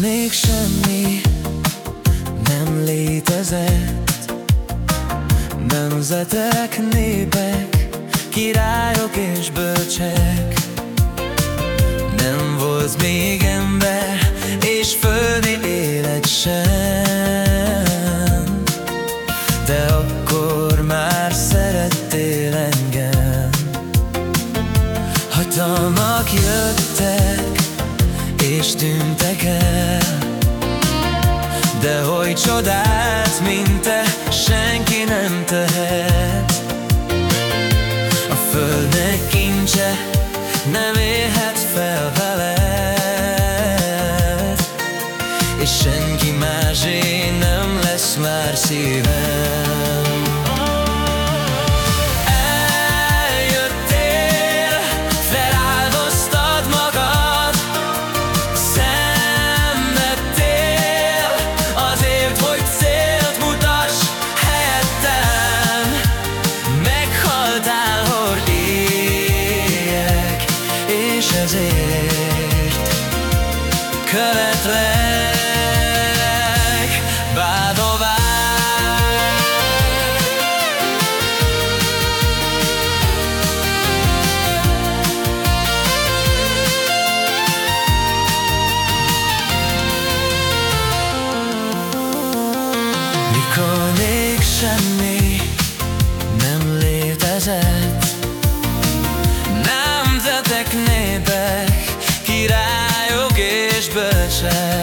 lennék semmi, nem létezett. Nemzetek, népek, királyok és bölcsek. Nem volt még ember, és földi élet sem. De akkor már szerettél engem. Hatalmak jöttek, és tűntek el. Hogy csodát, mint te senki nem tehet. A földnek kincse nem élhet fel veled. És senki másé nem lesz már szívem vezet Nemzetek, népek, királyok és bölcsek.